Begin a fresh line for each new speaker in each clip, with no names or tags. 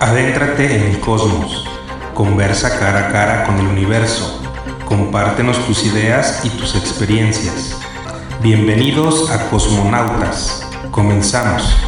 Adéntrate en el cosmos, conversa cara a cara con el universo, compártenos tus ideas y tus experiencias. Bienvenidos a Cosmonautas, comenzamos.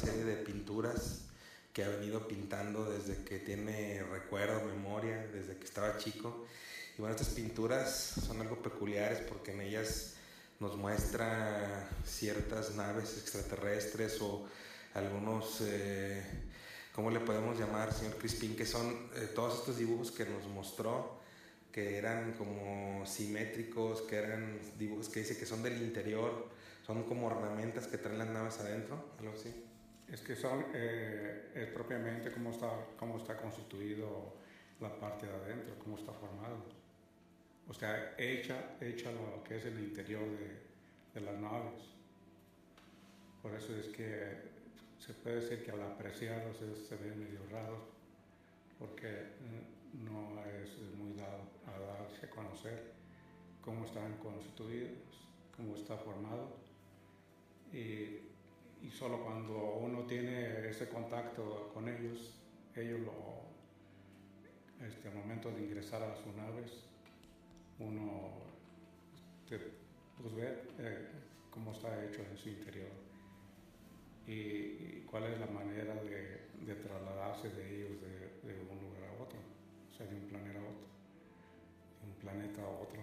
Serie de pinturas que ha venido pintando desde que tiene recuerdo, memoria, desde que estaba chico. Y bueno, estas pinturas son algo peculiares porque en ellas nos muestra ciertas naves extraterrestres o algunos, eh, ¿cómo le podemos llamar, señor Crispín? Que son eh, todos estos dibujos que nos mostró, que eran como simétricos, que eran dibujos que dice que son del interior, son como ornamentas que traen las naves adentro, algo así.
Es que son, eh, es propiamente cómo está, cómo está constituido la parte de adentro, cómo está formado. O sea, hecha, hecha lo que es el interior de, las naves. Por eso es que se puede decir que al apreciarlos se ven medio raros porque no es muy dado a darse a conocer cómo están constituidos, cómo está formado y, y solo cuando uno tiene ese contacto con ellos, ellos lo, este, al momento de ingresar a sus naves, uno este, pues ve eh, cómo está hecho en su interior y, cuál es la manera de, de trasladarse de ellos de, de un lugar a otro, o sea, de un planeta a otro, de un planeta a otro.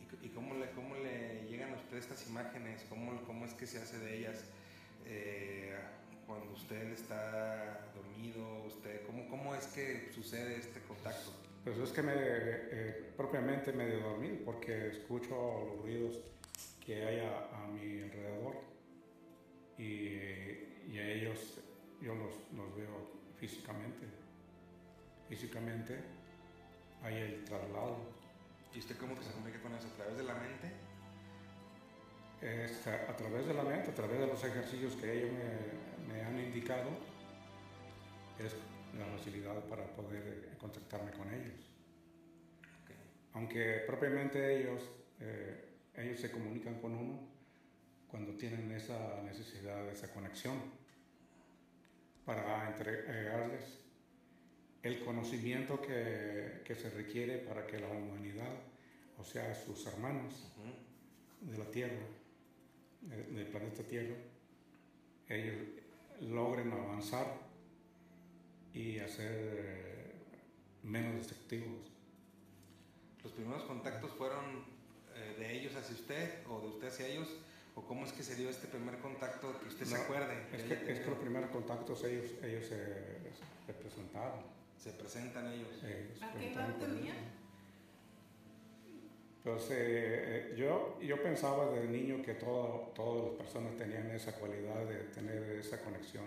¿Y, c- y cómo, le, cómo le llegan a usted estas imágenes? ¿Cómo, cómo es que se hace de ellas? Eh, cuando usted está dormido, usted, ¿cómo, ¿cómo es que sucede este contacto?
Pues es que me, eh, propiamente me de dormir porque escucho los ruidos que hay a, a mi alrededor y, y a ellos yo los, los veo físicamente. Físicamente hay el traslado.
¿Y usted cómo que se comunica con eso? ¿A través de la mente?
Es a, través de la mente, a través de los ejercicios que ellos me, me han indicado, es la facilidad para poder eh, contactarme con ellos. Aunque propiamente ellos, eh, ellos se comunican con uno cuando tienen esa necesidad esa conexión para entregarles el conocimiento que, que se requiere para que la humanidad, o sea, sus hermanos de la Tierra, del planeta Tierra, ellos logren avanzar y hacer eh, menos destructivos.
¿Los primeros contactos fueron eh, de ellos hacia usted o de usted hacia ellos? ¿O cómo es que se dio este primer contacto que usted se acuerde?
Es que, es que los primeros contactos ellos, ellos se, se presentaron.
Se presentan ellos.
ellos
¿A qué edad tenía?
Pues eh, yo, yo pensaba desde niño que todo, todas las personas tenían esa cualidad de tener esa conexión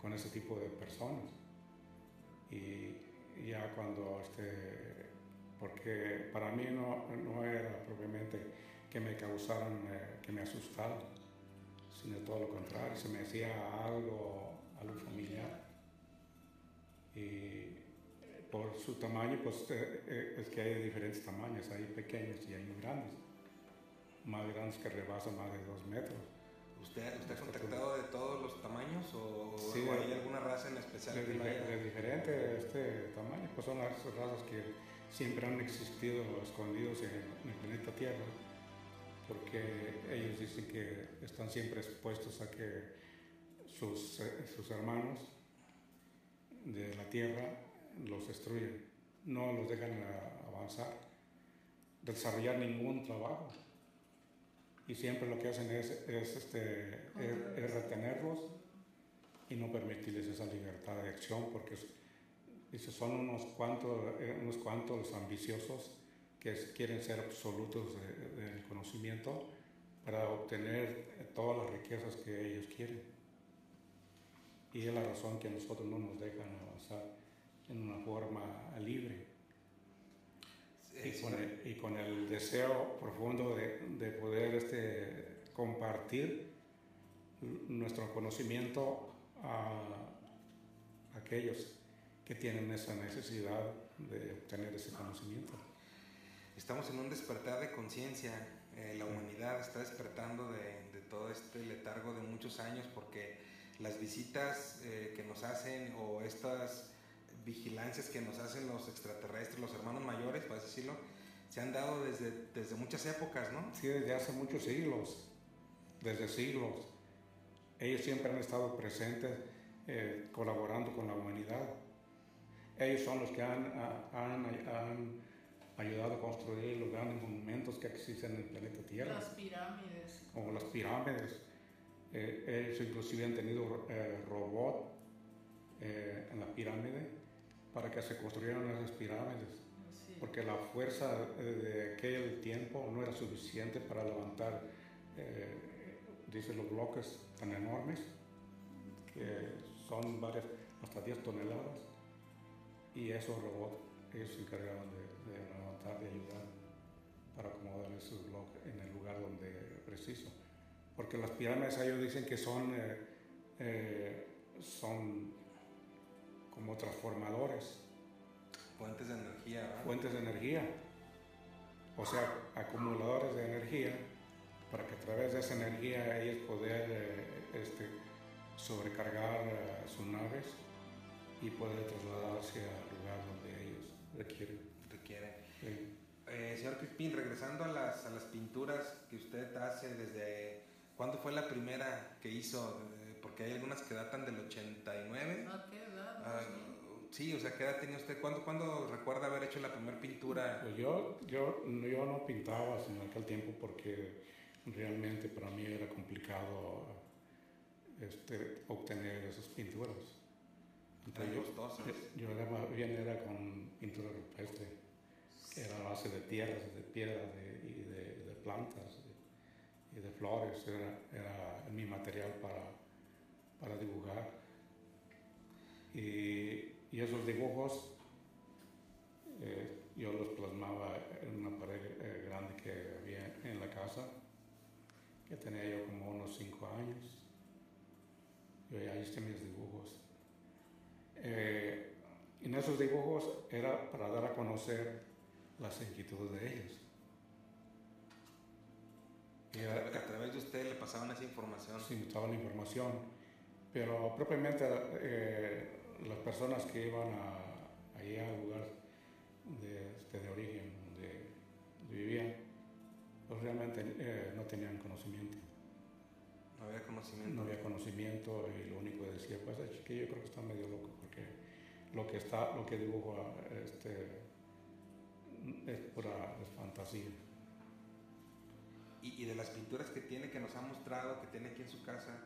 con ese tipo de personas. Y ya cuando, este, porque para mí no, no era propiamente que me causaran, eh, que me asustaran, sino todo lo contrario, se me hacía algo, algo familiar. Y por su tamaño, pues eh, eh, es que hay de diferentes tamaños, hay pequeños y hay grandes, más grandes que rebasan más de dos metros.
¿Usted, usted ha contactado de todos los tamaños o,
Sí,
o hay
de-
alguna raza en especial
De,
que
dife-
haya-
de diferente este tamaño, pues son las razas que siempre han existido escondidos en, en el planeta Tierra, porque ellos dicen que están siempre expuestos a que sus, eh, sus hermanos de la Tierra los destruyen, no los dejan a- avanzar, desarrollar ningún trabajo. Y siempre lo que hacen es, es, este, es- es retenerlos y no permitirles esa libertad de acción porque dice, son unos cuantos, eh, unos cuantos ambiciosos que quieren ser absolutos de- del conocimiento para obtener eh, todas las riquezas que ellos quieren. Y es la razón que a nosotros no nos dejan avanzar en una forma libre
Eh,
y
sí,
con el, y con el deseo profundo de, de poder este, compartir nuestro conocimiento a aquellos que tienen esa necesidad de obtener ese conocimiento.
Estamos en un despertar de conciencia. eh, la humanidad está despertando de, de todo este letargo de muchos años porque las visitas eh, que nos hacen o estas vigilancias que nos hacen los extraterrestres, los hermanos mayores, para decirlo, se han dado desde, desde muchas épocas, ¿no?
Sí, desde hace muchos siglos, desde siglos, ellos siempre han estado presentes eh, colaborando con la humanidad. Ellos son los que han, ha- han, han ayudado a construir los grandes monumentos que existen en el planeta Tierra.
Las pirámides.
como las pirámides. Eh, ellos inclusive han tenido eh, robot eh, en la pirámide para que se construyeran esas pirámides,
Sí.
porque la fuerza eh, de aquel tiempo no era suficiente para levantar, eh, dice, los bloques tan enormes, que son varias, hasta 10 toneladas, y esos robots, ellos se encargaban de, de levantar, de ayudar para acomodar esos bloques en el lugar donde preciso. Porque las pirámides ellos dicen que son eh, eh, son como transformadores,
Fuentes de energía, ¿verdad?
fuentes de energía, o sea, acumuladores de energía, para que a través de esa energía ellos poder eh, este, sobrecargar eh, sus naves y poder trasladarse al lugar donde ellos requieren.
Requiere.
Sí.
Eh, señor Crispín, regresando a las, a las pinturas que usted hace desde... ¿Cuándo fue la primera que hizo? Eh, porque hay algunas que datan del 89.
¿A qué edad?
Ah, sí, o sea, ¿qué edad tenía usted? ¿Cuándo, ¿Cuándo recuerda haber hecho la primera pintura?
Pues yo, yo, yo no pintaba en aquel tiempo porque realmente para mí era complicado este, obtener esas pinturas.
Tan
yo,
costosas.
yo era más bien era con pintura rupestre, que era a base de tierras, de piedras de- y de, de plantas y de flores, era, era mi material para, para dibujar. Y, y esos dibujos eh, yo los plasmaba en una pared eh, grande que había en la casa, que tenía yo como unos cinco años. Yo ya hice mis dibujos. Eh, en esos dibujos era para dar a conocer las inquietudes de ellos. Y
A través- a través de usted le pasaban esa información.
sí, toda la información, pero propiamente eh, las personas que iban a, allí al lugar de, este, de origen donde vivían, pues realmente eh, no tenían conocimiento.
No había conocimiento.
No había conocimiento y lo único que decía, pues el chiquillo yo creo que está medio loco porque lo que está, lo que dibuja este, es pura es fantasía.
Y, y de las pinturas que tiene, que nos ha mostrado, que tiene aquí en su casa,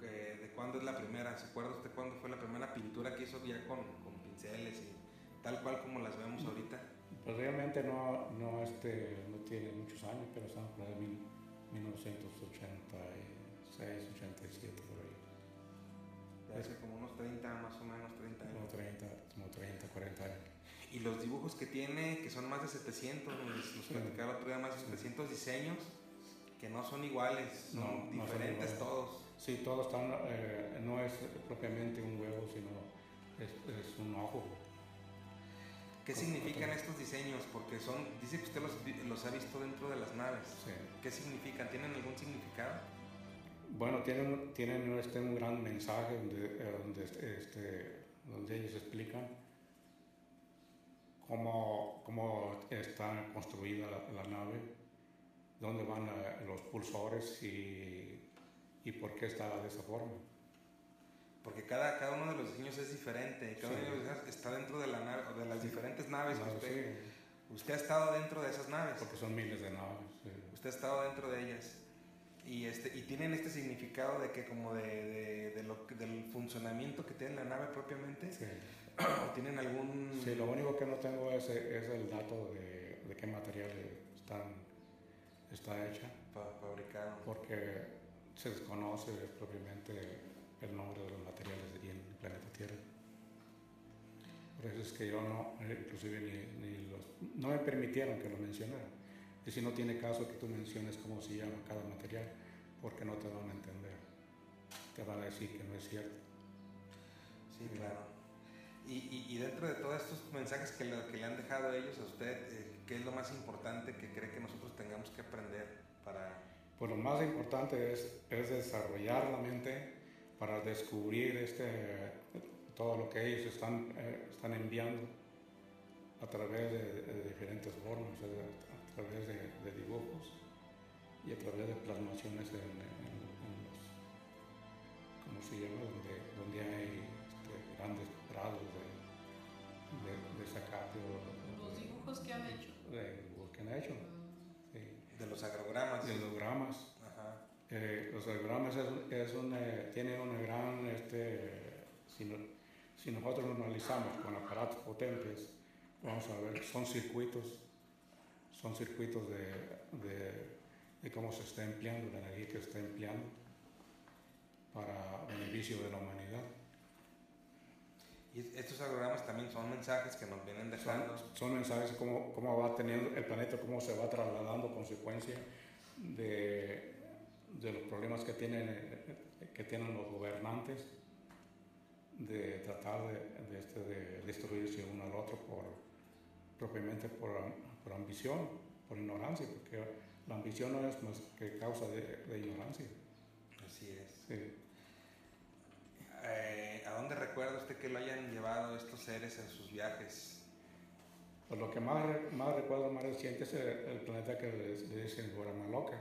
que- ¿de cuándo es la primera? ¿Se acuerda usted cuándo fue la primera pintura que hizo ya con, con pinceles y tal cual como las vemos ahorita?
Pues realmente no, no, este, no tiene muchos años, pero estamos por ahí mil- 1986, 87, por ahí.
De hace como unos 30, más o menos 30
Como
años.
30, como 30, 40 años.
Y los dibujos que tiene, que son más de 700, nos, nos platicaba el otro día, más de 700 diseños, que no son iguales, son
No, no son
diferentes
iguales.
todos.
Sí, todos están, eh, no es propiamente un huevo, sino es, es un ojo.
¿Qué
Con-
significan estos diseños? Porque son, dice que usted los ha visto dentro de las naves.
Sí.
¿Qué significan? ¿Tienen algún significado?
Bueno, tienen, tienen este, un gran mensaje donde, eh, donde, este, donde ellos explican cómo, cómo está construida la, la nave, dónde van eh, los pulsores y, y por qué está de esa forma.
Porque cada, cada uno de los diseños es diferente. Cada
Sí.
uno de los diseños está dentro de, la nave, de las diferentes naves. que
Naves,
usted,
sí,
usted ha estado dentro de esas naves.
porque son miles de naves. sí.
Usted ha estado dentro de ellas. Y, este, y tienen este significado de que como de, de- de lo, que- del funcionamiento que tiene la nave propiamente.
Sí.
¿O tienen algún...
Sí, lo único que no tengo es, es el dato de, de qué material están, está hecha, se desconoce propiamente el nombre de los materiales aquí en el planeta Tierra. Por eso es que yo no, eh, inclusive ni, los, no me permitieron que lo mencionara. Y si no tiene caso que tú menciones cómo se llama cada material, porque no te van a entender. Te van a decir que no es cierto.
Sí, claro. Y, y- y dentro de todos estos mensajes que le, que le han dejado ellos a usted, eh, ¿qué es lo más importante que cree que nosotros tengamos que aprender para...
Pues lo más importante es, es desarrollar la mente para descubrir este, todo lo que ellos están, eh, están enviando a través de, de diferentes formas, eh, a través de, de dibujos y a través de plasmaciones en, en- en los, ¿cómo se llama? Donde, donde hay este, grandes prados de, de, de
Los dibujos que han hecho.
de dibujos que han hecho.
De los agrogramas?
De los gramas.
Ajá.
Eh, los diagramas es, es un, eh, tiene una gran, este, si, no- si nosotros lo analizamos con aparatos potentes, vamos a ver, son circuitos, son circuitos de, de- de cómo se está empleando, la energía que se está empleando para beneficio de la humanidad.
Y estos agrogramas también son mensajes que nos vienen dejando.
Son, son mensajes cómo, cómo va teniendo el planeta, cómo se va trasladando consecuencia de, de los problemas que tiene, que tienen los gobernantes de tratar de, de este, de destruirse uno al otro por, propiamente por, por ambición, por ignorancia, porque la ambición no es más que causa de, de ignorancia.
Así es.
Sí.
Eh, ¿A dónde recuerda usted que lo hayan llevado estos seres en sus viajes?
Pues lo que más, más recuerdo más reciente es el, el planeta que le, le dicen Brahmaloka.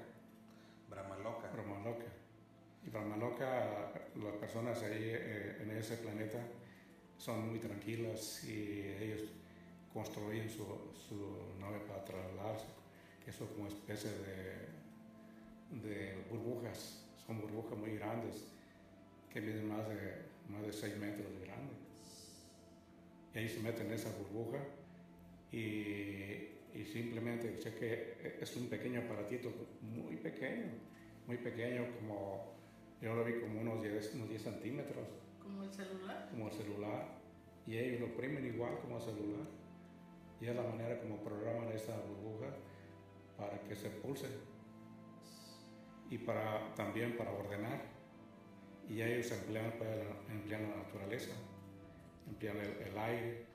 Brahmaloka.
Brahmaloka. Y Brahmaloka, las personas ahí eh, en ese planeta son muy tranquilas y ellos construyen su, su nave para trasladarse, que son como especie de, de burbujas, son burbujas muy grandes, que miden más de, más de 6 metros de grande. Y ahí se meten en esa burbuja y, y simplemente sé que es un pequeño aparatito, muy pequeño, muy pequeño, como yo lo vi como unos 10, unos 10 centímetros,
Como el celular.
como el celular, y ellos lo oprimen igual como el celular. Y es la manera como programan esa burbuja para que se pulse y para, también para ordenar. Y ellos emplean, pues, la- emplean la naturaleza, emplean el, el aire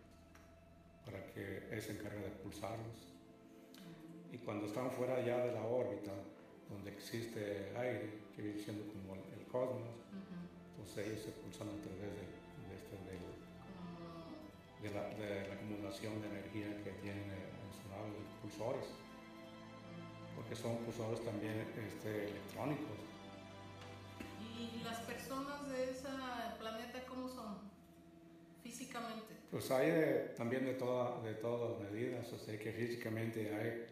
para que él se encargue de pulsarlos. Y cuando están fuera ya de la órbita, donde existe aire, que viene siendo como el, el cosmos, entonces ellos se pulsan a través de, de este, de, la, de la acumulación de energía que tienen en su nave, los pulsores, porque son pulsores también este, electrónicos.
¿Y las personas de ese planeta cómo son? Físicamente.
Pues hay de- también de, toda, de todas las medidas, o sea que físicamente hay,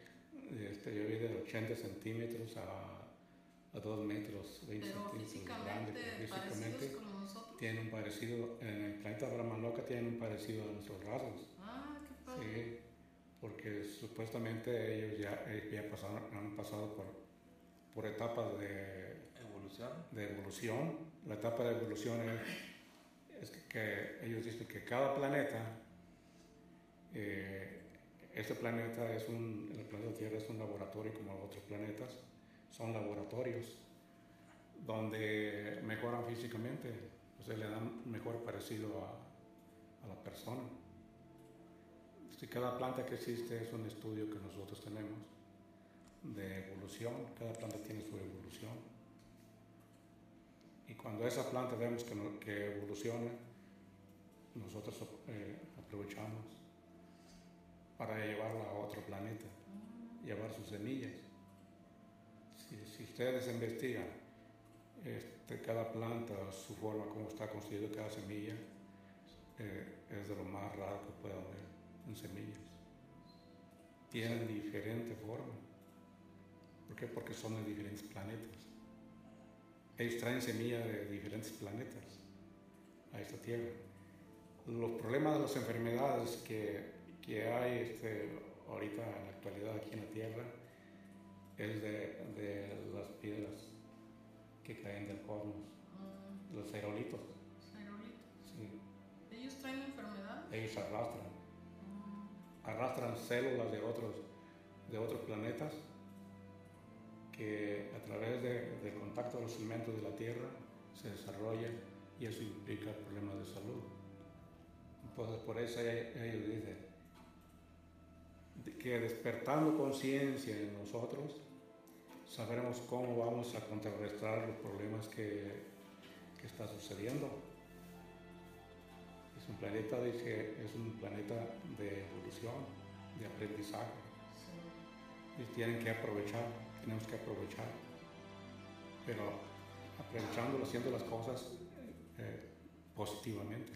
este, yo vi de 80 centímetros a, a 2 metros, 20
Pero
centímetros grande,
físicamente parecidos
físicamente
como nosotros.
tienen un parecido, en el planeta Brahmaloka tienen un parecido a nuestros rasgos.
Ah, qué padre.
Sí, porque supuestamente ellos ya, eh, ya pasaron, han pasado por, por etapas de, De evolución. La etapa de evolución es, que, ellos dicen que cada planeta, eh, este planeta es un, el planeta Tierra es un laboratorio como los otros planetas, son laboratorios donde mejoran físicamente, o le dan mejor parecido a, a la persona. Si cada planta que existe es un estudio que nosotros tenemos de evolución, cada planta tiene su evolución. Y cuando esa planta vemos que, evoluciona, nosotros eh, aprovechamos para llevarla a otro planeta, llevar sus semillas. Si, ustedes investigan este, cada planta, su forma, cómo está construido cada semilla, eh, es de lo más raro que pueda haber en semillas. Tienen diferente forma. ¿Por qué? Porque son de diferentes planetas. Ellos traen semillas de diferentes planetas a esta Tierra. Los problemas de las enfermedades que, que hay este, ahorita en la actualidad aquí en la Tierra es de, de las piedras que caen del cosmos,
Mm,
los aerolitos.
aerolitos.
sí.
¿Ellos traen enfermedades?
ellos arrastran, arrastran células de otros, de otros planetas que a través de- del contacto de los elementos de la Tierra se desarrollan y eso implica problemas de salud. Entonces por eso ellos dicen que despertando conciencia en nosotros sabremos cómo vamos a contrarrestar los problemas que, que está sucediendo. Es un planeta, dice, es un planeta de evolución, de aprendizaje. Y tienen que aprovechar, tenemos que aprovechar. Pero aprovechándolo, haciendo las cosas eh, positivamente.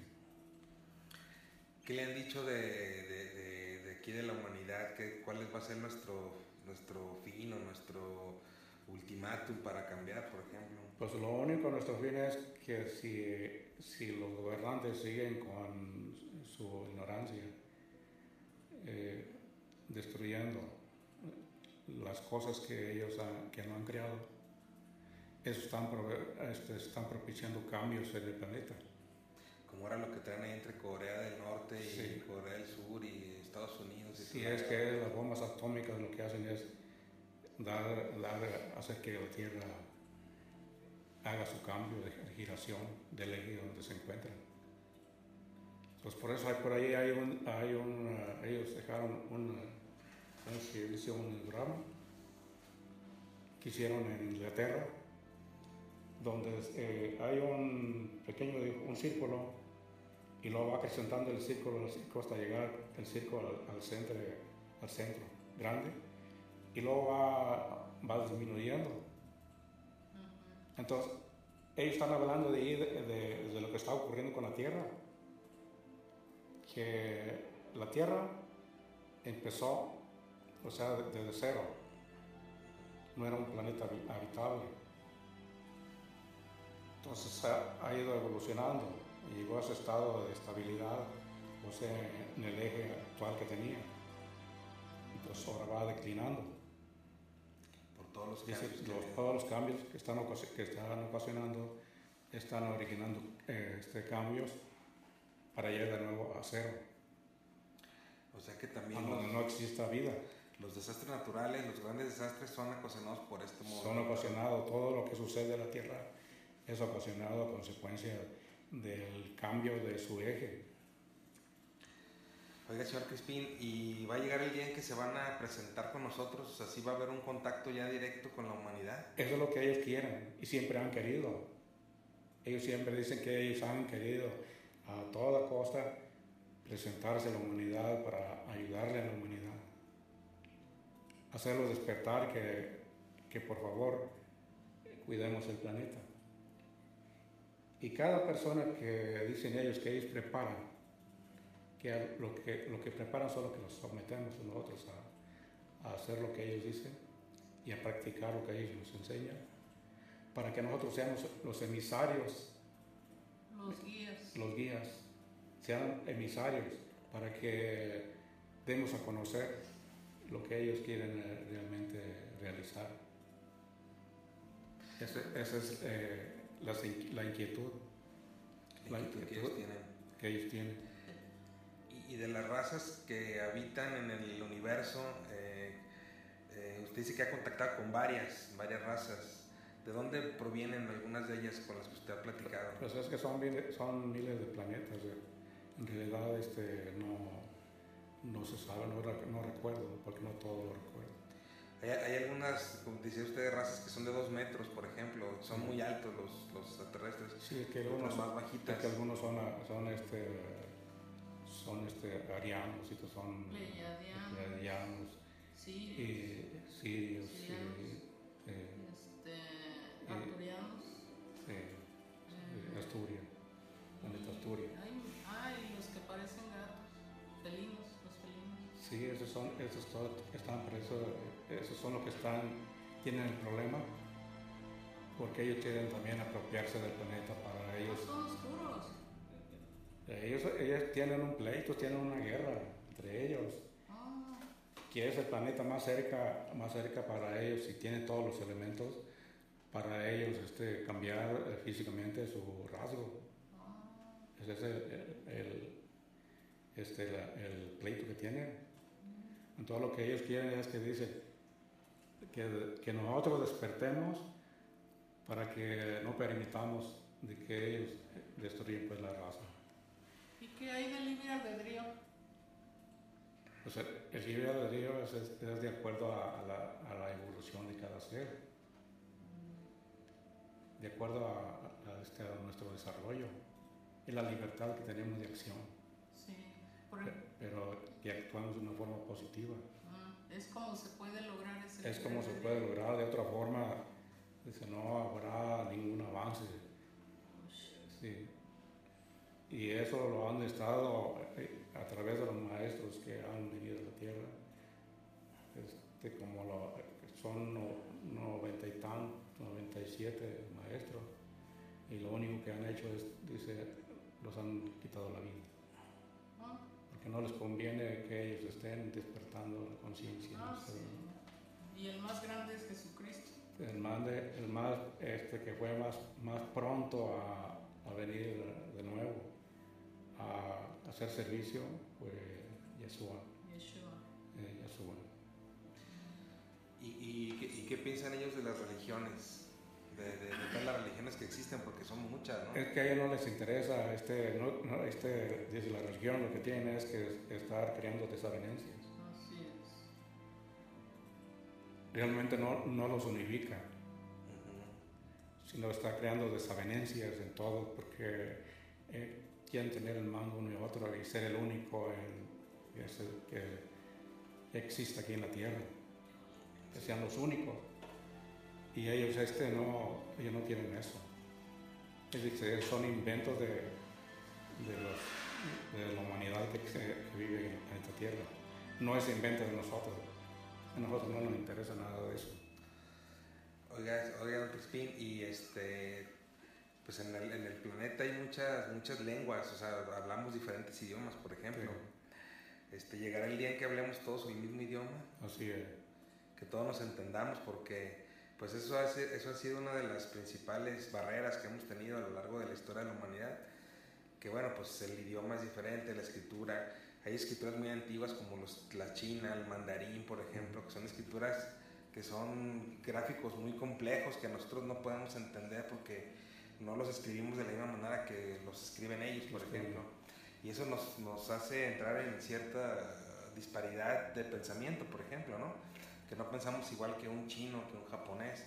¿Qué le han dicho de, de- de- de aquí de la humanidad? ¿Qué, ¿Cuál va a ser nuestro, nuestro fin o nuestro ultimátum para cambiar, por ejemplo?
Pues lo único nuestro fin es que si, si los gobernantes siguen con su ignorancia, eh, destruyendo las cosas que ellos han- que no han creado, eso están, este, están propiciando cambios en el planeta.
Como era lo que traen ahí entre Corea del Norte y
Sí.
Corea del Sur y Estados Unidos. y todo
es que las bombas atómicas lo que hacen es dar, dar hacer que la Tierra haga su cambio de giración del eje donde se encuentran. Pues por eso hay, por ahí hay un, hay un, eh, ellos dejaron un, ¿cómo se dice? un diagrama que hicieron en Inglaterra, donde eh, hay un pequeño un círculo y luego va acrecentando el círculo, el círculo hasta llegar el círculo al, al centro, al centro grande y luego va, va disminuyendo. Entonces, ellos están hablando de, ahí, de, de- de lo que está ocurriendo con la Tierra, que la Tierra empezó, o sea, de- desde cero, no era un planeta habi- habitable. Entonces ha, ha ido evolucionando y llegó a ese estado de estabilidad, o sea, en el eje actual que tenía. Entonces ahora va declinando.
Por todos los cambios
los- todos los cambios que están, ocasi- que están ocasionando están originando eh, este, cambios para llegar de nuevo a cero,
O sea que también los,
no exista vida.
Los desastres naturales, los grandes desastres son ocasionados por este modo.
Son ocasionados, todo lo que sucede en la Tierra es ocasionado a consecuencia del cambio de su eje.
Oiga, señor Crispín, ¿y va a llegar el día en que se van a presentar con nosotros? O sea, ¿sí va a haber un contacto ya directo con la humanidad?
Eso es lo que ellos quieren y siempre han querido. Ellos siempre dicen que ellos han querido a toda costa presentarse a la humanidad para ayudarle a la humanidad. Hacerlos despertar que, que por favor cuidemos el planeta. Y cada persona que dicen ellos que ellos preparan, que lo que, lo que preparan solo que los sometemos nosotros a, a hacer lo que ellos dicen y a practicar lo que ellos nos enseñan, para que nosotros seamos los emisarios,
Los guías.
los guías, sean emisarios, para que demos a conocer lo que ellos quieren eh, realmente realizar. Esa esa es eh, la, la inquietud
La
La
inquietud que ellos tienen.
que ellos tienen.
Y, de las razas que habitan en el universo, eh, eh, usted dice que ha contactado con varias, varias razas. ¿De dónde provienen algunas de ellas con las que usted ha platicado?
Pues es que son, miles- son miles de planetas. En realidad este, no, no se sabe, no, re- no recuerdo, porque no todo lo recuerdo.
Hay, hay algunas, como decía usted, razas que son de dos metros, por ejemplo. Son muy altos los, los extraterrestres.
Sí, es que algunos,
más
es
bajitas.
que algunos son, son, este, son este, arianos, y otros son
Pleiadianos. Sí.
sirios, y,
Sirianos.
eh,
Este. Arturianos.
sí,
eh,
Asturia, planeta Asturia. Esos son, esos todos están presos, esos son los que están, tienen el problema, porque ellos quieren también apropiarse del planeta para ellos.
Son oscuros.
Ellos, ellos tienen un pleito, tienen una guerra entre ellos.
Ah,
que es el planeta más cerca, más cerca para ellos y tiene todos los elementos para ellos este, cambiar eh, físicamente su rasgo. Ese es el, el- el- este, la- el pleito que tienen. Entonces lo que ellos quieren es que dicen que, que nosotros despertemos para que no permitamos de que ellos destruyan pues la raza.
¿Y qué hay del libre albedrío?
O sea, el libre albedrío es, es- es de acuerdo a, a la, a la evolución de cada ser, de acuerdo a, a este, a nuestro desarrollo y la libertad que tenemos de acción, pero que actuamos de una forma positiva.
ah, es como se puede lograr ese
Es como se puede lograr de otra forma, dice, no habrá ningún avance. Sí. Y eso lo han estado eh, a través de los maestros que han venido a la tierra. Este, como lo, son no- noventa y tan, 97 maestros. Y lo único que han hecho es, dice, los han quitado la vida. Porque no les conviene que ellos estén despertando la conciencia.
ah,
¿no?
sí. Y el más grande es Jesucristo.
el más, de- el más este, que fue más, más pronto a, a venir de nuevo a hacer servicio fue Yeshua.
Yeshua.
eh, Yeshua.
¿Y, y, qué- y qué piensan ellos de las religiones? De, de- de todas las religiones que existen, porque son muchas, ¿no?
Es que a ellos no les interesa, este, no, no, este, dice la religión, lo que tiene es que estar creando desavenencias.
Así es.
Realmente no, no los unifica, sino está creando desavenencias en todo, porque eh, quieren tener el mando uno y otro y ser el único es el que existe aquí en la tierra, que sean los únicos. Y ellos, este, no, ellos no quieren eso. Es decir, son inventos de, de, los- de la humanidad que, vive en esta tierra. No es invento de nosotros. A nosotros no nos interesa nada de eso.
Oiga, oiga, don Crispín, y este, pues en el, en el planeta hay muchas, muchas lenguas, o sea, hablamos diferentes idiomas, por ejemplo. Este, llegará el día en que hablemos todos el mismo idioma,
Así es.
que todos nos entendamos, porque pues eso, ha sido una de las principales barreras que hemos tenido a lo largo de la historia de la humanidad, que bueno, pues el idioma es diferente, la escritura, hay escrituras muy antiguas como los, la china, el mandarín, por ejemplo, que son escrituras que son gráficos muy complejos que nosotros no podemos entender porque no los escribimos de la misma manera que los escriben ellos, por ejemplo. Y eso nos, nos hace entrar en cierta disparidad de pensamiento, por ejemplo, ¿no? No pensamos igual que un chino, que un japonés,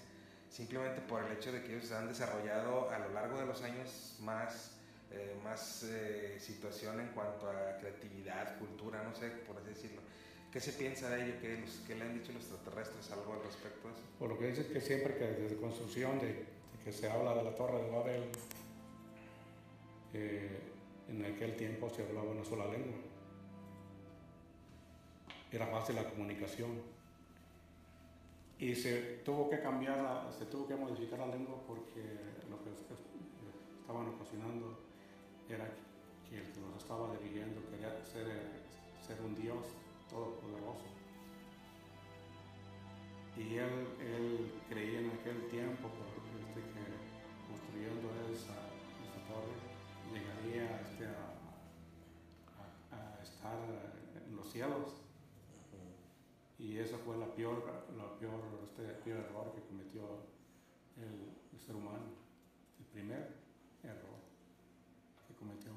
simplemente por el hecho de que ellos han desarrollado a lo largo de los años más, eh, más eh, situación en cuanto a creatividad, cultura, no sé, por así decirlo. ¿Qué se piensa de ello? ¿Qué, los- le han dicho los extraterrestres algo al respecto eso?
Por lo que dice que siempre que desde construcción de, de que se habla de la Torre de Babel, eh, en aquel tiempo se hablaba una sola lengua. Era fácil la comunicación. Y se tuvo que cambiar, se tuvo que modificar la lengua porque lo que es- estaban ocasionando era que el que los estaba dirigiendo quería ser, ser un Dios todopoderoso. Y él, creía en aquel tiempo, este, que construyendo esa, torre, llegaría este, a estar en los cielos. Y esa fue la peor, la peor, este, peor error que cometió el, el ser humano. El primer error que cometió.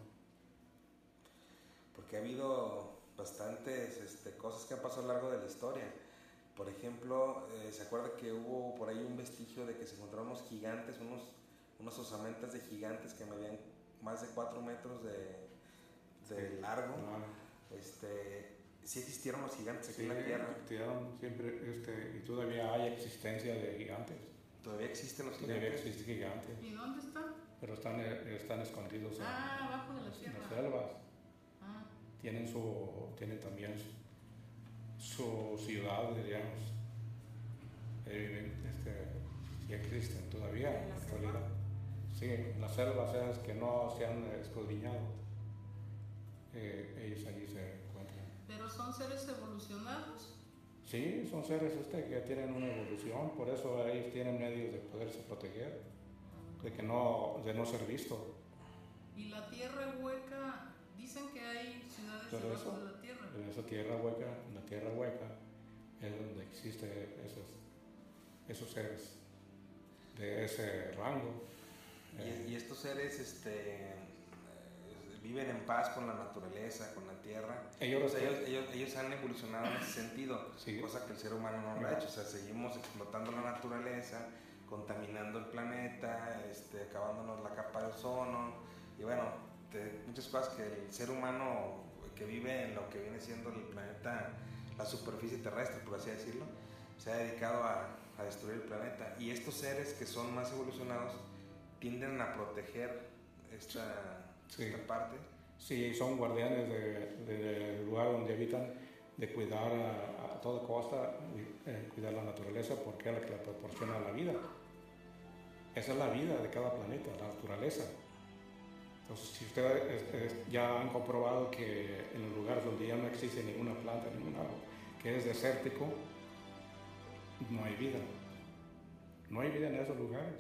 Porque ha habido bastantes este, cosas que han pasado a lo largo de la historia. Por ejemplo, eh, ¿se acuerda que hubo por ahí un vestigio de que se encontraron unos gigantes, unos, unos osamentas de gigantes que medían más de 4 metros de, de largo?
Claro.
Este, sí existieron los gigantes aquí
Sí,
en la Tierra.
existieron siempre, este, y todavía hay existencia de gigantes.
Todavía existen los
Todavía
gigantes.
existen gigantes,
¿Y dónde están?
pero están, eh, están escondidos en,
Ah, abajo de la
en las selvas.
Ah,
Tienen, su, tienen también su, su ciudad, diríamos. Este, existen todavía en la actualidad. Sí, en las selvas esas que no se han escudriñado, eh, ellos allí se.
Pero son seres evolucionados.
Sí, son seres este, que tienen una evolución, por eso ellos tienen medios de poderse proteger, de que no, de no ser visto.
Y la tierra hueca, dicen que hay ciudades
Pero
debajo
eso-
de la tierra.
En esa tierra hueca, en la tierra hueca, es donde existen esos, esos seres de ese rango. Eh,
Y, y estos seres este, viven en paz con la naturaleza, con la tierra.
Ellos
O sea,
respetan-
ellos, ellos, ellos han evolucionado en ese sentido,
Sí.
cosa que el ser humano no lo ha hecho. O sea, seguimos explotando la naturaleza, contaminando el planeta, este, acabándonos la capa de ozono. Y bueno, de muchas cosas que el ser humano que vive en lo que viene siendo el planeta, la superficie terrestre, por así decirlo, se ha dedicado a, a destruir el planeta. Y estos seres que son más evolucionados tienden a proteger esta,
Sí.
esta.
Sí, son guardianes de- de- del lugar donde habitan, de cuidar a, toda costa, eh, cuidar la naturaleza porque es la que le proporciona la vida. Esa es la vida de cada planeta, la naturaleza. Entonces, si ustedes es- es- ya han comprobado que en los lugares donde ya no existe ninguna planta, ningún árbol, que es desértico, no hay vida. No hay vida en esos lugares.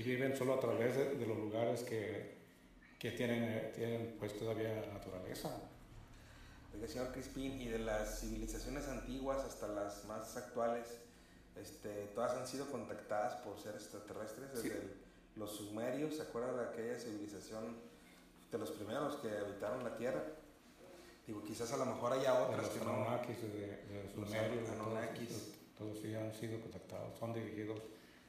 Y viven solo a través de, de los lugares que, que tienen, eh, tienen pues todavía naturaleza.
Oiga, señor Crispín, y de las civilizaciones antiguas hasta las más actuales, este, todas han sido contactadas por seres extraterrestres, desde
Sí.
el- los sumerios, ¿se acuerdan de aquella civilización de los primeros que habitaron la Tierra? Digo, quizás a lo mejor haya
de
otras
los
que no.
Anunnakis, de, de
Los
Sumerios, de todos,
Anunnakis.
todos sí han sido contactados, son dirigidos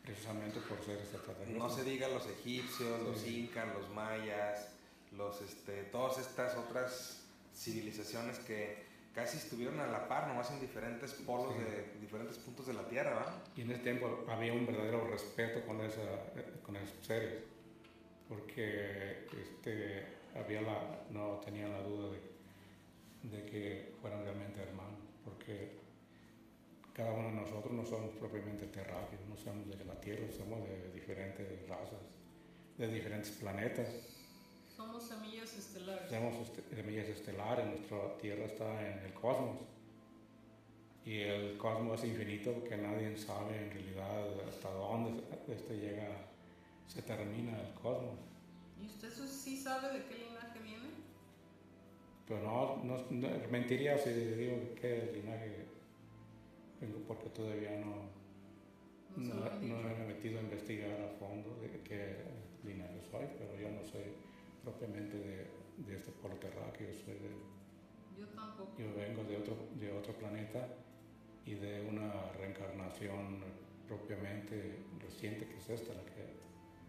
precisamente por seres extraterrestres.
No se diga los egipcios, los
Sí.
incas, los mayas, los, este, todas estas otras civilizaciones que casi estuvieron a la par, nomás en diferentes polos
Sí.
de diferentes puntos de la Tierra, ¿va?
Y en ese tiempo había un verdadero respeto con, esa, con esos seres, porque este, había la, no tenían la duda de, de que fueran realmente hermanos, porque cada uno de nosotros no somos propiamente terráqueos, no somos de la Tierra, somos de diferentes razas, de diferentes planetas.
Somos semillas estelares.
Tenemos este- semillas estelares, nuestra Tierra está en el cosmos. Y el cosmos es infinito que nadie sabe en realidad hasta dónde este llega, se termina el cosmos.
¿Y usted eso sí sabe de qué linaje viene?
Pero no, no, no- mentiría si digo qué linaje vengo porque todavía no,
No
me he metido a investigar a fondo de qué linaje soy, pero yo no soy propiamente de, de este polo terráqueo, soy de,
Yo tampoco.
Yo vengo de otro, de otro planeta y de una reencarnación propiamente reciente que es esta, la que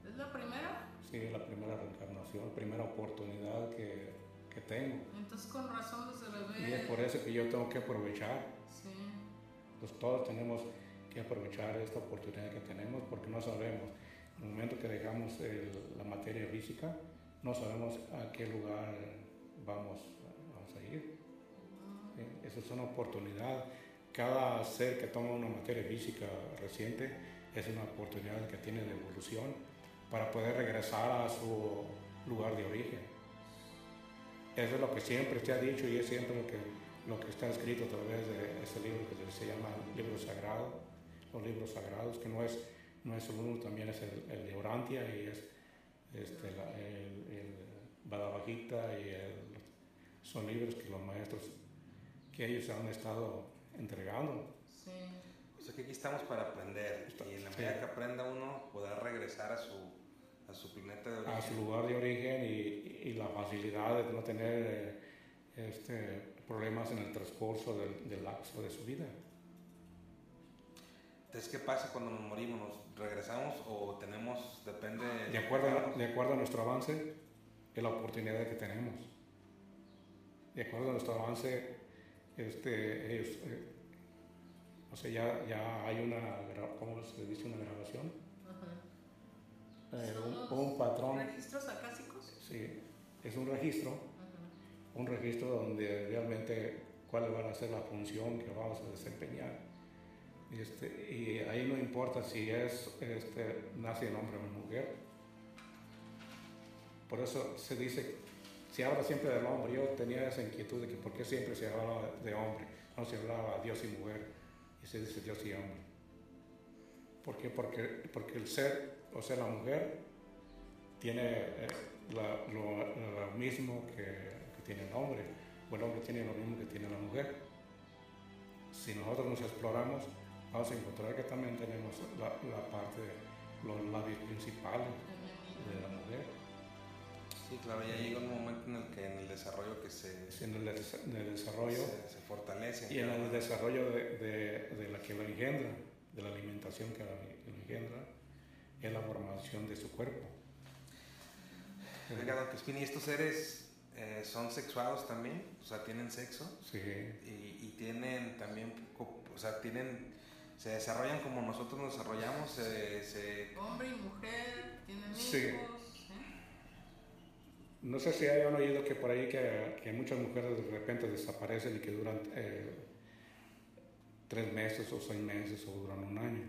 ¿Es la primera?
sí es la primera reencarnación, primera oportunidad que, que tengo.
Entonces con razón desde bebé.
Y es por eso que yo tengo que aprovechar.
Sí.
Pues todos tenemos que aprovechar esta oportunidad que tenemos porque no sabemos. En el momento que dejamos la materia física, no sabemos a qué lugar vamos, vamos a ir. ¿sí? Esa es una oportunidad. Cada ser que toma una materia física reciente es una oportunidad que tiene de evolución para poder regresar a su lugar de origen. Eso es lo que siempre se ha dicho y es siempre lo que, lo que está escrito a través de ese libro que se llama libro sagrado, los libros sagrados, que no es, no es uno, también es el, el de Orantia y es este, la- el, el Bhagavad Gita y el- son libros que los maestros, que ellos han estado entregando.
Sí.
O sea que aquí estamos para aprender y en la medida
Sí.
que aprenda uno poder regresar a su, a su planeta de origen.
a su lugar de origen y, y la facilidad de no tener eh, este, problemas en el transcurso del, del lapso de su vida.
Entonces, ¿qué pasa cuando nos morimos? ¿Nos regresamos o tenemos, depende...
De acuerdo, a, de acuerdo a nuestro avance, es la oportunidad que tenemos. De acuerdo a nuestro avance, este, ellos, eh, o sea, ya, ya hay una, ¿cómo se dice? Una grabación,
Ajá.
eh,
Son
un, un patrón.
¿Registros acásicos?
Sí, es un registro,
Ajá.
Un registro donde realmente cuál va a ser la función que vamos a desempeñar. Este, y ahí no importa si es, este, nace el hombre o mujer. Por eso se dice, se habla siempre del hombre. Yo tenía esa inquietud de que por qué siempre se hablaba de hombre, no se hablaba Dios y mujer, y se dice Dios y hombre. ¿Por qué? Porque, porque el ser, o sea, la mujer, tiene eh, lo, lo mismo que, que tiene el hombre, o el hombre tiene lo mismo que tiene la mujer. Si nosotros nos exploramos, vamos a encontrar que también tenemos la, la parte de los labios principales de la mujer.
Sí, claro, ya llega un momento en el que en el desarrollo que se,
Es en el, en el desarrollo
se, se fortalece.
y en el desarrollo de, de- de la que lo engendra, de la alimentación que lo engendra, es la formación de su cuerpo.
Oiga, don ¿y estos seres eh, son sexuados también? O sea, ¿tienen sexo?
Sí,
Y, y tienen también, o sea, tienen, se desarrollan como nosotros nos desarrollamos, se, se-
Hombre y mujer, tienen
Sí.
hijos. ¿eh?
No sé si hayan oído que por ahí que, que muchas mujeres de repente desaparecen y que duran eh, tres meses o seis meses o duran un año.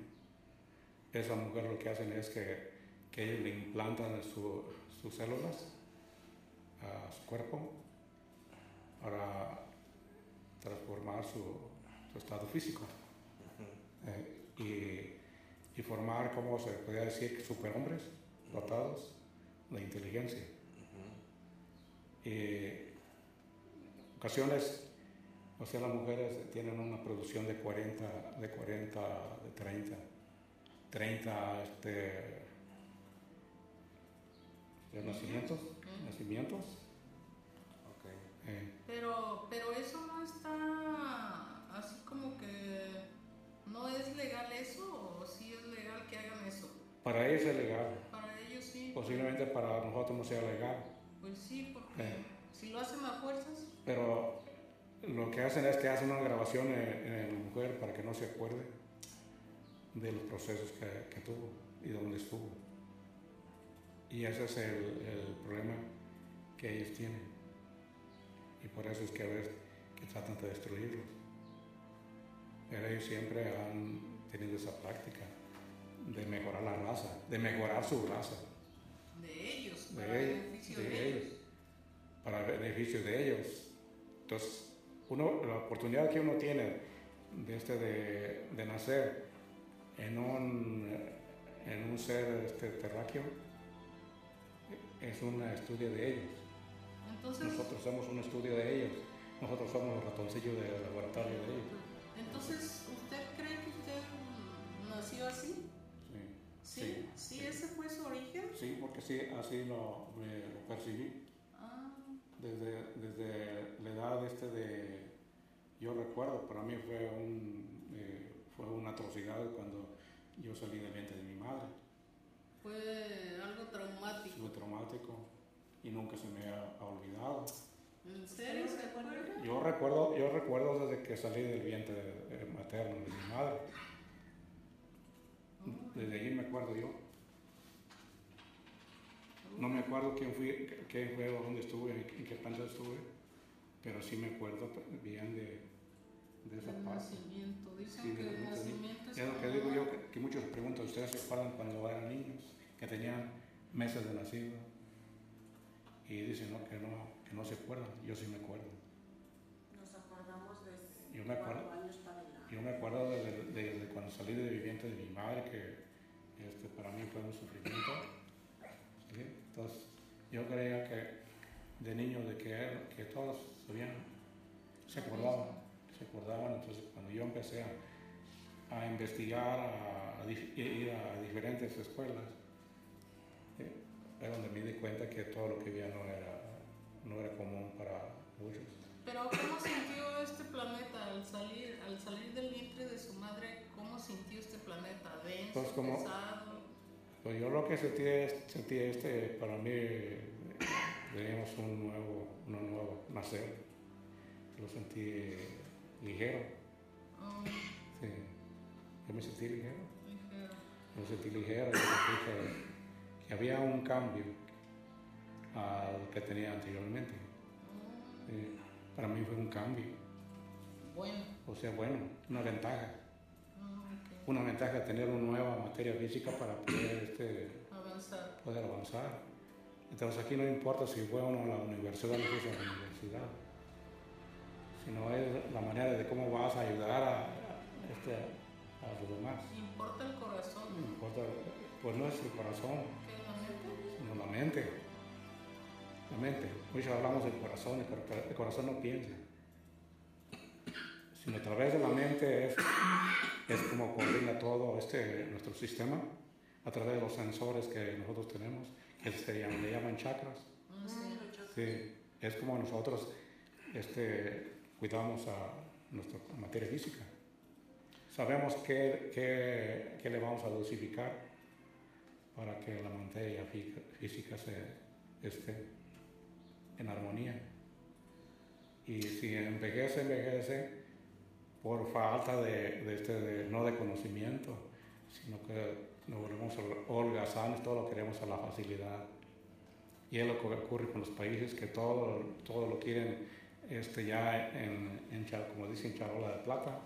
Esa mujer lo que hacen es que, que ellos le implantan su- sus células a su cuerpo para transformar su, su estado físico. Eh, y, y formar, como se podría decir, superhombres dotados de inteligencia. Y ocasiones O sea, las mujeres tienen una producción de 40, de 40, de 30, 30 este, nacimientos, nacimientos.
Ok.
eh,
Pero, pero eso no está así como que no es legal eso o sí es legal que hagan eso.
para ellos es legal,
Para ellos sí.
posiblemente para nosotros no sea legal,
Pues sí, porque
Eh.
si lo hacen a fuerzas,
pero lo que hacen es que hacen una grabación en, en la mujer para que no se acuerde de los procesos que, que tuvo y dónde estuvo. Y ese es el, el problema que ellos tienen. Y por eso es que a veces que tratan de destruirlos. Pero ellos siempre han tenido esa práctica de mejorar la raza, de mejorar su raza,
de ellos,
de,
para
ellos,
beneficio
de
de,
ellos, para beneficio de ellos. Entonces, uno, la oportunidad que uno tiene de, este, de, de nacer en un, en un ser este, terráqueo es un estudio de ellos.
Entonces,
Nosotros somos un estudio de ellos. Nosotros somos los ratoncillos del laboratorio de ellos.
entonces, ¿usted cree que usted nació así?
Sí,
¿Sí? ¿Sí, ese fue su origen?
Sí, porque sí, así lo percibí.
Ah,
Desde, desde la edad este de, yo recuerdo, para mí fue, un, eh, fue una atrocidad cuando yo salí del vientre de mi madre.
Fue algo traumático.
Fue traumático y nunca se me ha, ha olvidado.
¿En serio se acuerda?
Yo recuerdo, yo recuerdo desde que salí del vientre materno de mi madre. Desde ahí me acuerdo yo. No me acuerdo quién fui, qué fue, dónde estuve, en qué planta estuve, pero sí me acuerdo bien de, de esa
El
parte.
nacimiento. Dicen
Sí,
que
de
el nacimiento es
Es lo que digo yo, que, que muchos preguntan, ¿ustedes se acuerdan cuando eran niños, que tenían meses de nacido? Y dicen no, que, no, que no se acuerdan, yo sí me acuerdo.
Nos acordamos de
Yo me acuerdo.
cuatro años para adelante.
Yo me acuerdo desde, desde cuando salí de viviente de mi madre, que este, para mí fue un sufrimiento. ¿sí? Entonces, yo creía que de niño de que, que todos sabían, se acordaban, se acordaban. Entonces, cuando yo empecé a, a investigar, a, a dif- ir a diferentes escuelas, eh, es donde me di cuenta que todo lo que veía no era, no era común para muchos.
Pero ¿cómo sintió este planeta al salir, al salir del vientre de su madre? ¿Cómo sintió este planeta? ¿Denso,
Pues como-
pesado?
Pues yo lo que sentí, sentí este, para mí, eh, teníamos un nuevo, un nuevo nacer. Lo sentí ligero,
Oh,
sí. Yo me sentí ligero,
ligero.
me sentí ligero, yo sentí que, que había un cambio a lo que tenía anteriormente.
Oh,
Sí, Para mí fue un cambio,
bueno.
o sea, bueno, una ventaja.
Oh.
Una ventaja de tener una nueva materia física para poder este,
Avanzar.
poder avanzar. Entonces aquí no importa si fue uno a la universidad o no la universidad, sino es la manera de cómo vas a ayudar a, a este, a los demás.
Importa el corazón.
No importa, pues no es el corazón,
¿Qué la mente?
sino la mente. La mente. Muchos hablamos del corazón, pero el corazón no piensa. Sino a través de la mente es, es como coordina todo este, nuestro sistema, a través de los sensores que nosotros tenemos, que se llaman, le llaman chakras.
Ah. Sí,
es como nosotros este, cuidamos a nuestra materia física. Sabemos qué, qué- qué le vamos a dosificar para que la materia fí- física se, esté en armonía. Y si envejece, envejece por falta de, de este, de- no de conocimiento, sino que nos volvemos hol- holgazanes, todo lo queremos a la facilidad. Y es lo que ocurre con los países que todo, todo lo quieren este, ya en, como dicen, charola de plata.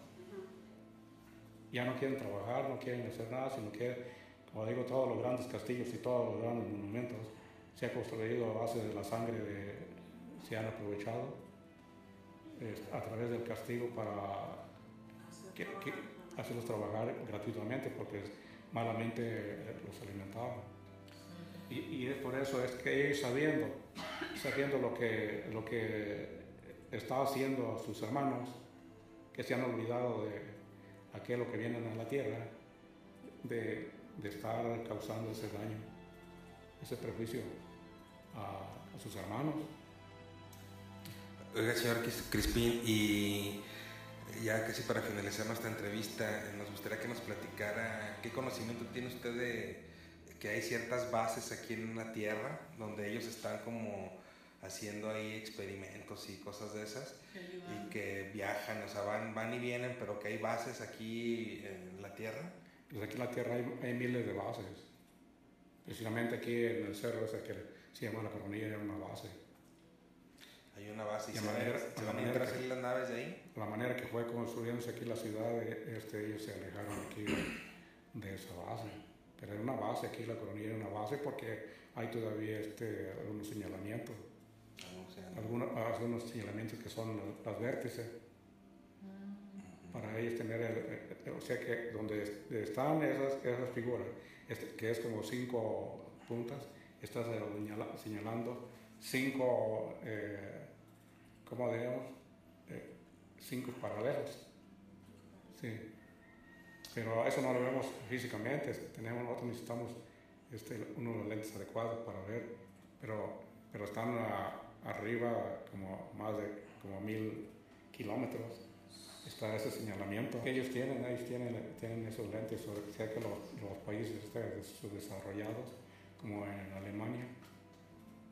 Ya no quieren trabajar, no quieren hacer nada, sino que, como digo, todos los grandes castillos y todos los grandes monumentos se ha construido a base de la sangre de, se han aprovechado a través del castigo para que, que hacerlos trabajar gratuitamente porque malamente eh, los alimentaban. Y, y es por eso es que ellos sabiendo, sabiendo lo que, lo que está haciendo a sus hermanos que se han olvidado de aquello que vienen a la tierra, de, de estar causando ese daño, ese prejuicio a, sus hermanos.
Oiga, señor Cris- Crispín, y ya casi para finalizar nuestra entrevista, nos gustaría que nos platicara qué conocimiento tiene usted de que hay ciertas bases aquí en la Tierra donde ellos están como haciendo ahí experimentos y cosas de esas y que viajan, o sea, van, van y vienen, pero que hay bases aquí en la Tierra.
Pues aquí en la tierra hay, hay miles de bases. Precisamente aquí en el cerro ese que se llama la coronilla era una base.
Hay una base y
De
se, van a-
manera-
se van a entrar
que-
las naves de ahí.
La manera que fue construyéndose aquí la ciudad, este, ellos se alejaron aquí de, de esa base. Pero era una base, aquí la coronilla era una base porque hay todavía este, algunos señalamientos. Algunos, algunos señalamientos que son las, las vértices para ellos tener el, el- o sea que donde est- están esas, esas figuras este, que es como cinco puntas estás señala- señalando cinco eh, ¿cómo digamos? Eh, cinco paralelos. Sí. Pero eso no lo vemos físicamente tenemos nosotros necesitamos este, unos lentes adecuados para ver pero pero están a- arriba como más de como mil kilómetros está ese señalamiento. Que ellos tienen ellos tienen, tienen esos lentes o sea que los, los países subdesarrollados como en Alemania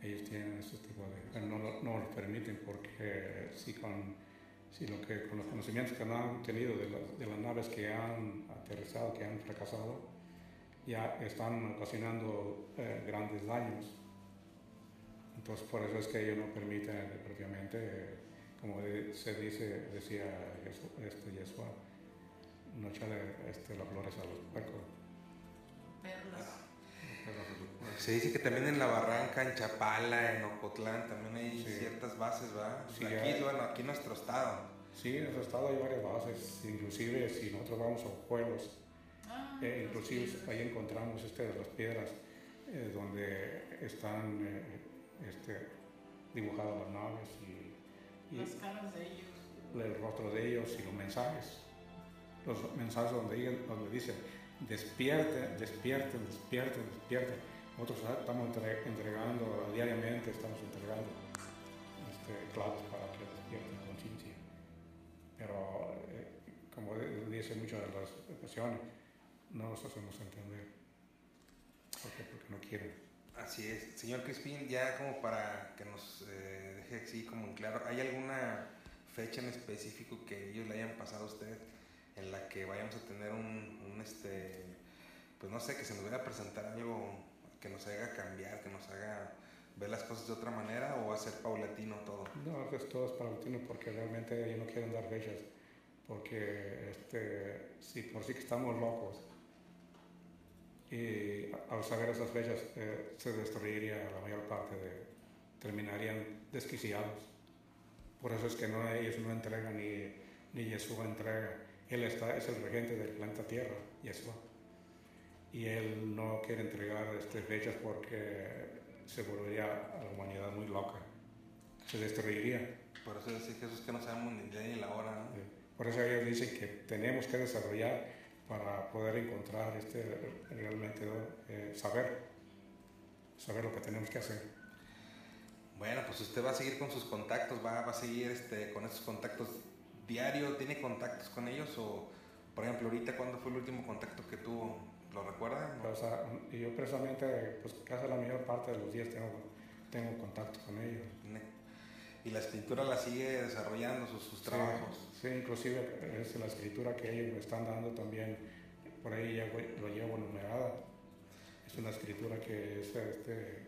ellos tienen ese tipo de pero no, no lo permiten porque si con si lo que con los conocimientos que han tenido de las, de las naves que han aterrizado que han fracasado ya están ocasionando eh, grandes daños entonces por eso es que ellos no permiten propiamente, como se dice, decía Jesús, este Yeshua, no echarle este, las flores a los puercos.
Perlas.
Se dice que también en la Barranca, en Chapala, en Ocotlán, también hay
Sí.
ciertas bases, ¿verdad?
Sí,
aquí,
hay.
bueno, aquí en nuestro estado.
Sí, en nuestro estado hay varias bases, inclusive si nosotros vamos a pueblos,
Ah,
eh, inclusive ahí encontramos este, de las piedras eh, donde están eh, este, dibujadas las naves y, y-
Las caras de ellos.
el rostro de ellos y los mensajes. Los mensajes donde, dicen, despierten, despierten, despierten, despierten. Nosotros estamos entre- entregando diariamente, estamos entregando este, claves para que despierten conciencia. Pero, eh, como dice muchas de las ocasiones, no nos hacemos entender. ¿Por qué? Porque no quieren.
Así es. Señor Crispín, ya como para que nos eh, deje así como en claro, ¿hay alguna fecha en específico que ellos le hayan pasado a usted en la que vayamos a tener un, este, pues no sé, que se nos vaya a presentar algo que nos haga cambiar, que nos haga ver las cosas de otra manera o va a ser paulatino todo?
No, es todo es paulatino porque realmente ellos no quieren dar fechas. Porque este, si por sí que estamos locos y al saber esas fechas eh, se destruiría la mayor parte de, terminarían desquiciados. Por eso es que no, ellos no entregan ni, ni Yeshua entrega. Él está, es el regente del planeta Tierra, Yeshua. Y él no quiere entregar este, fechas porque se volvería a la humanidad muy loca. Se destruiría.
Por eso dice Jesús que no sabemos ni el día ni la hora, ¿no?
Eh, Por eso ellos dicen que tenemos que desarrollar para poder encontrar este realmente eh, saber, saber lo que tenemos que hacer.
Bueno, pues usted va a seguir con sus contactos, va, va a seguir este, con esos contactos diario, ¿tiene contactos con ellos? O, por ejemplo, ahorita, ¿cuándo fue el último contacto que tuvo? ¿Lo recuerda?
O sea, yo precisamente, pues casi la mayor parte de los días tengo, tengo contacto con ellos.
Y la escritura la sigue desarrollando, sus, sus trabajos.
Sí, sí, inclusive es la escritura que ellos me están dando también, por ahí llevo- lo llevo numerada. Es una escritura que es este,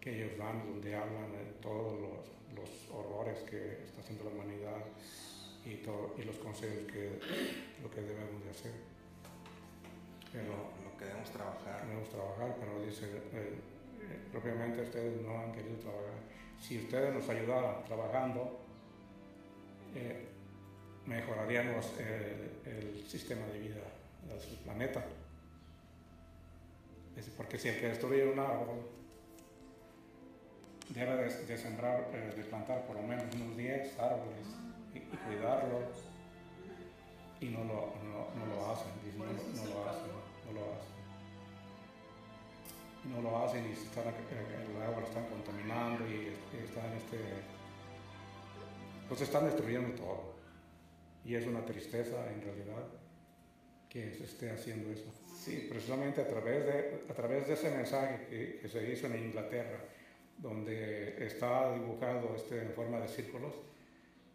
que ellos dan, donde hablan de todos los, los horrores que está haciendo la humanidad y, todo, y los consejos que lo que debemos de hacer. Pero
Lo, lo que debemos trabajar.
debemos trabajar, pero dice, eh, eh, propiamente ustedes no han querido trabajar. Si ustedes nos ayudaran trabajando, eh, mejoraríamos eh, el sistema de vida del planeta. Porque si el que destruye un árbol debe de, sembrar, eh, de plantar por lo menos unos 10 árboles y, y cuidarlos y no lo, no, lo hacen, no, lo- hacen, no lo hacen. No lo hacen y se están, eh, el agua lo están contaminando y, y están, este, pues están destruyendo todo. Y es una tristeza en realidad que se esté haciendo eso. Sí, precisamente a través de, a través de ese mensaje que, que se hizo en Inglaterra, donde está dibujado este, en forma de círculos,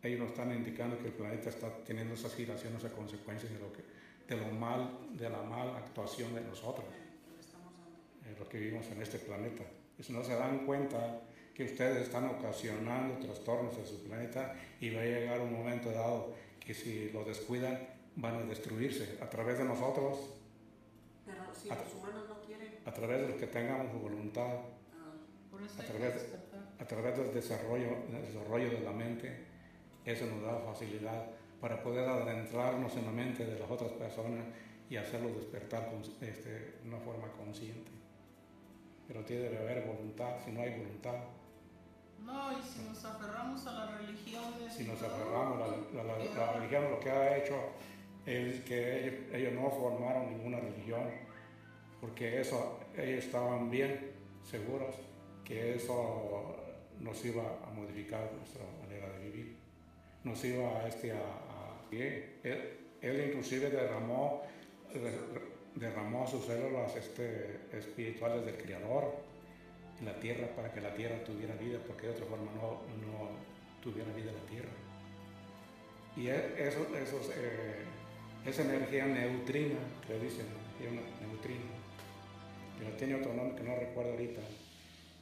ellos nos están indicando que el planeta está teniendo esas giraciones a consecuencia de lo, que, de lo mal, de la mala actuación de nosotros, eh, los que vivimos en este planeta. Si no se dan cuenta que ustedes están ocasionando trastornos a su planeta y va a llegar un momento dado que si lo descuidan van a destruirse a través de nosotros,
Pero si
Ah.
los humanos no quieren,
a través de los que tengamos voluntad,
ah,
Por eso
A través a través del desarrollo, del desarrollo de la mente, eso nos da facilidad para poder adentrarnos en la mente de las otras personas y hacerlos despertar con, este, de una forma consciente. Pero tiene que haber voluntad, si no hay voluntad,
No, y si nos aferramos a las religiones.
si nos aferramos, la, la- la- la religión lo que ha hecho es que ellos, ellos no formaron ninguna religión, porque eso, ellos estaban bien seguros que eso nos iba a modificar nuestra manera de vivir, nos iba a, este, a, a- que él, él inclusive derramó, de- derramó sus células este, espirituales del Creador en la tierra para que la tierra tuviera vida, porque de otra forma no, tuviera vida la tierra. Y e- eso, eh, esa energía neutrina, que le dicen, energía neutrina, pero tiene otro nombre que no recuerdo ahorita,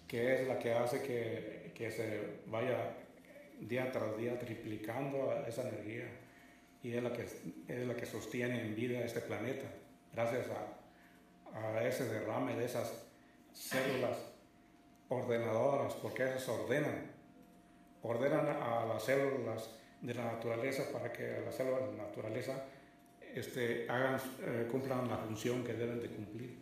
que es la que hace que, que se vaya día tras día triplicando esa energía y es la que, es la que sostiene en vida este planeta, gracias a, ese derrame de esas células ordenadoras, porque esas ordenan, ordenan a las células de la naturaleza para que las células de la naturaleza este, eh, cumplan la función que deben de cumplir.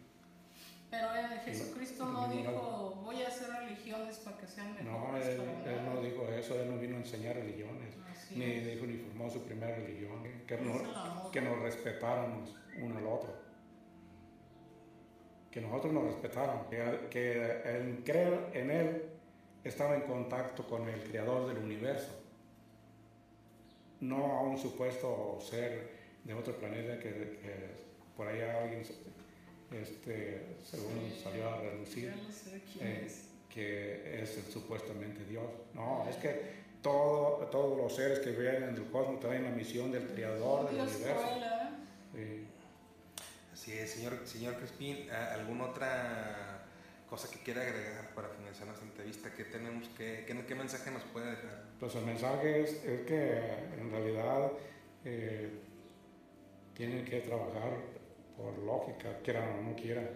Pero eh, Jesucristo no
no,
dijo, voy a hacer religiones para que sean
No,
mejores.
él,
para
él
nada".
no dijo eso, él no vino a enseñar religiones,
Así
ni
es.
dijo ni formó su primera religión, que,
Es
no-
el amor.
que nos respetáramos uno al otro, que nosotros nos respetáramos, que, que en creer en él estaba en contacto con el creador del universo, no a un supuesto ser de otro planeta que, que por allá alguien este, según
Sí,
salió a relucir
ya no sé quién
eh,
es.
que es el supuestamente Dios. No, es que todo, todos los seres que vienen en el cosmos traen la misión del creador del universo. Sí.
Así es, señor, señor Crispín, ¿a- ¿alguna otra cosa que quiera agregar para finalizar nuestra entrevista? ¿Qué tenemos que, qué, qué mensaje nos puede dejar?
Pues el mensaje es, es que en realidad eh, tienen que trabajar por lógica, quieran o no quieran.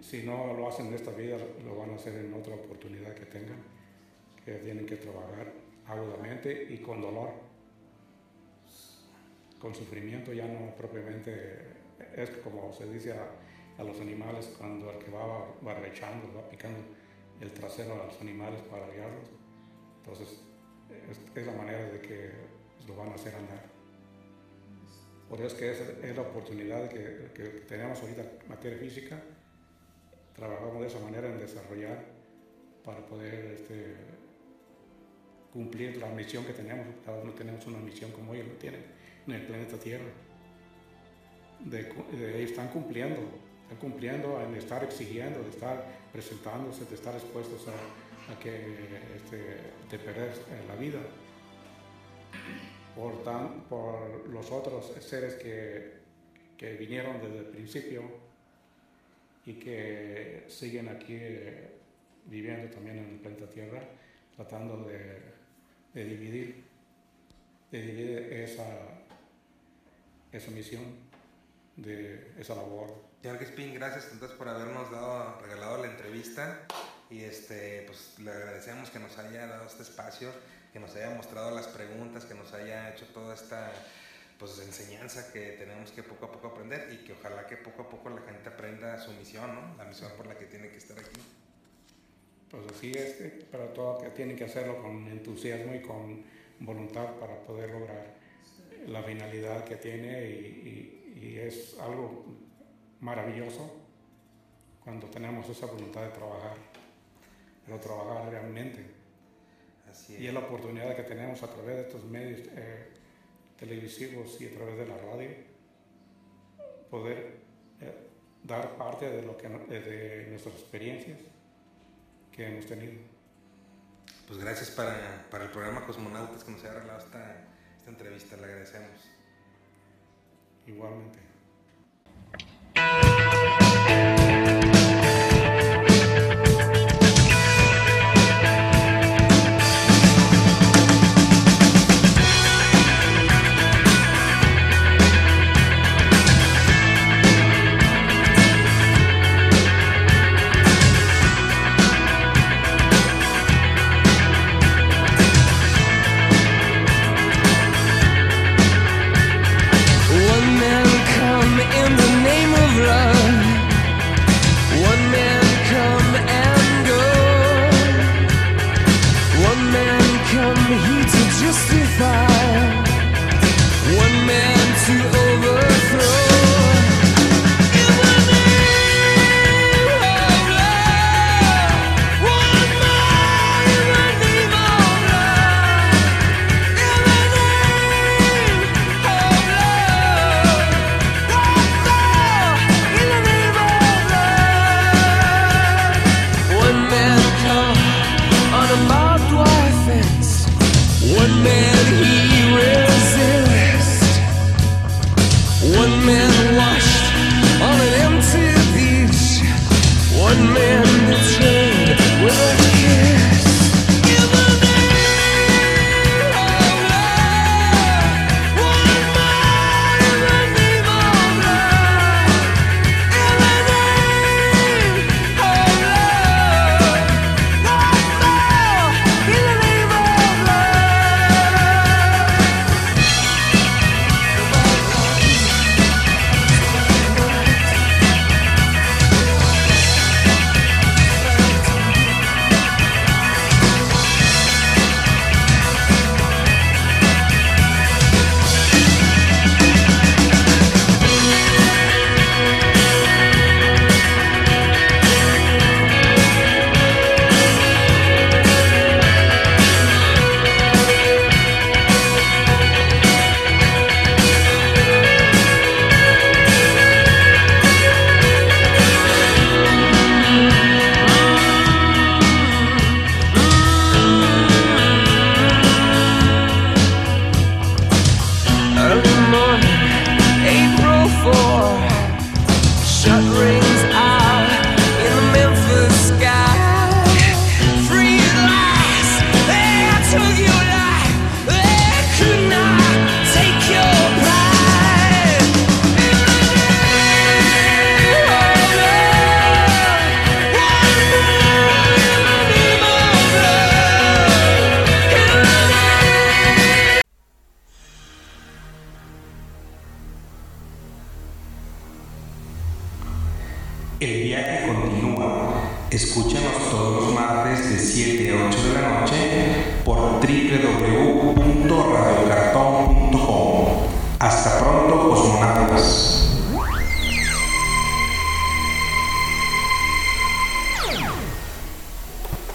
Si no lo hacen en esta vida, lo van a hacer en otra oportunidad que tengan, que tienen que trabajar agudamente y con dolor. Con sufrimiento ya no propiamente, es como se dice a, los animales cuando el que va barrechando, va picando el trasero a los animales para guiarlos. Entonces, es, es la manera de que lo van a hacer andar. Por eso es que es, es la oportunidad que, que tenemos ahorita materia física. Trabajamos de esa manera en desarrollar para poder este, cumplir la misión que tenemos. Cada uno tenemos una misión como ellos lo tienen en el planeta Tierra. De, están cumpliendo, están cumpliendo en estar exigiendo, de estar presentándose, de estar expuestos a, que este, de perder la vida por, tan, por los otros seres que, que vinieron desde el principio y que siguen aquí eh, viviendo también en el planeta Tierra, tratando de, de dividir, de dividir esa, esa misión, de esa labor.
Señor Crispín, gracias entonces por habernos dado, regalado la entrevista y este, pues le agradecemos que nos haya dado este espacio, que nos haya mostrado las preguntas, que nos haya hecho toda esta pues enseñanza que tenemos que poco a poco aprender y que ojalá que poco a poco la gente aprenda su misión, ¿no? La misión por la que tiene que estar aquí.
pues así es, pero todo que tienen que hacerlo con entusiasmo y con voluntad para poder lograr la finalidad que tiene y, y- y es algo maravilloso cuando tenemos esa voluntad de trabajar, pero trabajar realmente.
Así
Y es la oportunidad que tenemos a través de estos medios eh, televisivos y a través de la radio poder eh, dar parte de lo que no- de- nuestras experiencias que hemos tenido.
Pues gracias para, para el programa Cosmonautas que nos haya regalado esta, esta entrevista, le agradecemos.
Igualmente.